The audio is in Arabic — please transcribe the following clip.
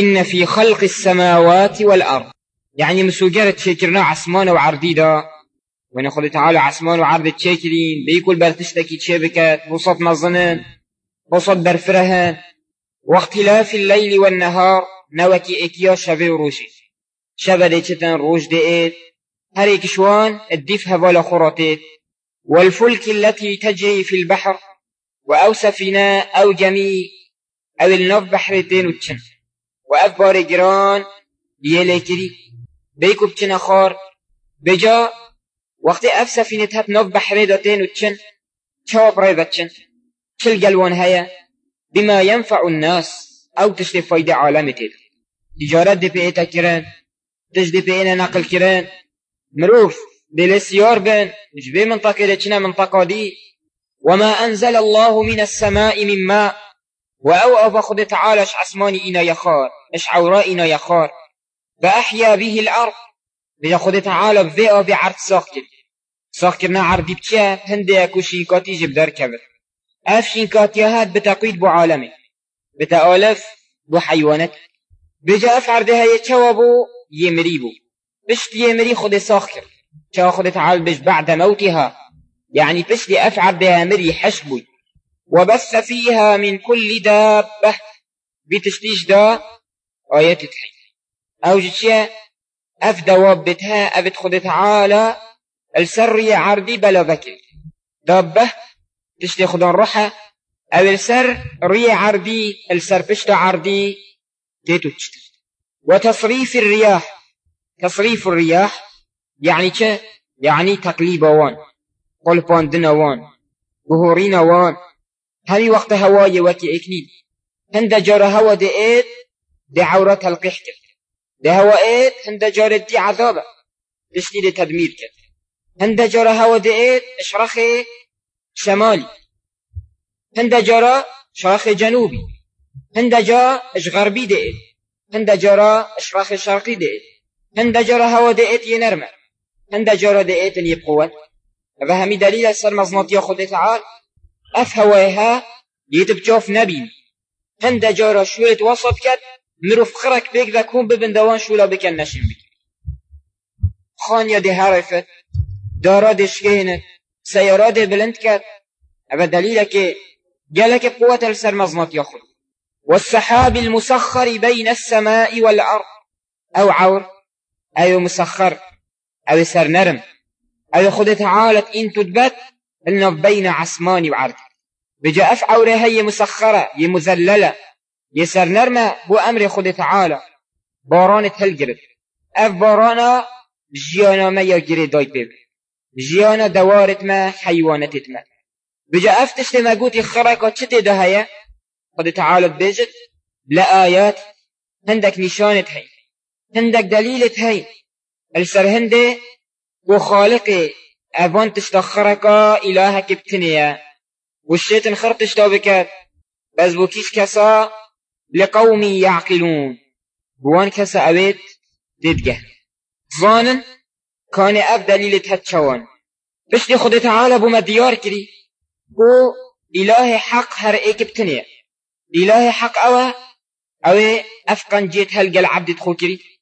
إن في خلق السماوات والأرض. يعني مسوجرة شكرنا عسمان وعردي دا. ونخذ تعالى عسمان وعرض تشكرين بيكل برتشتكي تشبكات بوسط مظنن. بوسط برفرهن. واختلاف الليل والنهار. نوكي إكيا شبه وروشي. شبه دي چتن روش ديت هر ایک شوان الدف هوالا خراتيت والفلك التي تجري في البحر. وأو سفينة أو جميع. أو النف بحرتين وتشن وأكبر جران يلكري بيكو بتشن خار. بجا وقت أف سفينة هات نف بحرتين وتشن شاب ريبتشن شل قلوان هيا بما ينفع الناس أو تشتي فايدة عالمتين تجارت دي بيئتا كران تجدي بيئنا نقل كران مروف بلسيار بن جبي منطقة لتشنا منطقة دي وما أنزل الله من السماء من ماء. وأو أبخد تعالى عسماني إنا يخار اش عوراء يخار. فأحيا به الأرض بياخد تعالى بفئة بعرض ساكر ساكرنا عرضي بتشا هندي أكو شيكاتي جبدار كبر أف شيكاتيهات بتقيد بو عالمي بتألف بو حيوانات بجا أف عرضها يتشوابو يمريبو بشت يمري خد ساخر شا خد تعالى بش بعد موتها. يعني بشت أفعل بها مري حشبوي وبث فيها من كل دابة بتشتيش دا آيات تحي أو جتشا أف دوابتها أبت خد تعالى السر عردي بلا ذكر. دابة تشتي خدان روحها أو السر ري عردي السر بشت عردي تيتو تشتي. وتصريف الرياح. تصريف الرياح يعني ك يعني تقليب وان قلبان دنا وان بهورين وان. هذه وقت هواي وكي اكنيد هند جار هوا دي ايد دي عورة القحك دي هوا ايد هند جار دي عذابة. دي تدمير كد هند جار هوا دي ايد اشرخي شمالي هند جارا شرخ جنوبي هند جا اش غربي دي ايد هند جارا اشرخ شرقي دي ايد هند جرى هوا دئت ينرمى هند جرى دئت يبقوة فهمي دليل سر مزنطيا خود تعال اف هواها يتبجوف نبي. هند جرى شوية وسط كد مروف خرك بيك ذاكون ببندوان شولا بكن نشن بك خانيا دي هرفت دارا دشكينت سيارات دي بلند كد أبا دليلك جالك قوة السر مزنطيا خود والسحاب المسخر بين السماء والأرض. أو عور أي مسخر أو سر نرم. أو خد تعالى إن تدبت إنه بين عسماني وعرض. بجا أفعورة هي مسخرة يمذللة يسر نرمة بو أمر خد تعالى. باران تلجرد أف بارانا جيانا ما يجري داي بيب جيانا دوارت ما حيوانت ما بجا أفتشت ما قوتي خرقة چتي ده هيا خد تعالى بيجت لا آيات عندك نشانت هي هندك دليلت هاي السر هندي وخالقي أبان تشتخرك إلهك بتنيا والشيطان خرطش بكات بس بوكيش كسا لقوم يعقلون. بوان كسا أبيت تدقه ظانن كان أب دليل تهتشوان بشتي خد تعالى بو مديار كري. بو إله حق هر إيك بتنيا إله حق أوه أو أفقن جيت هلقى العبد تخو كري.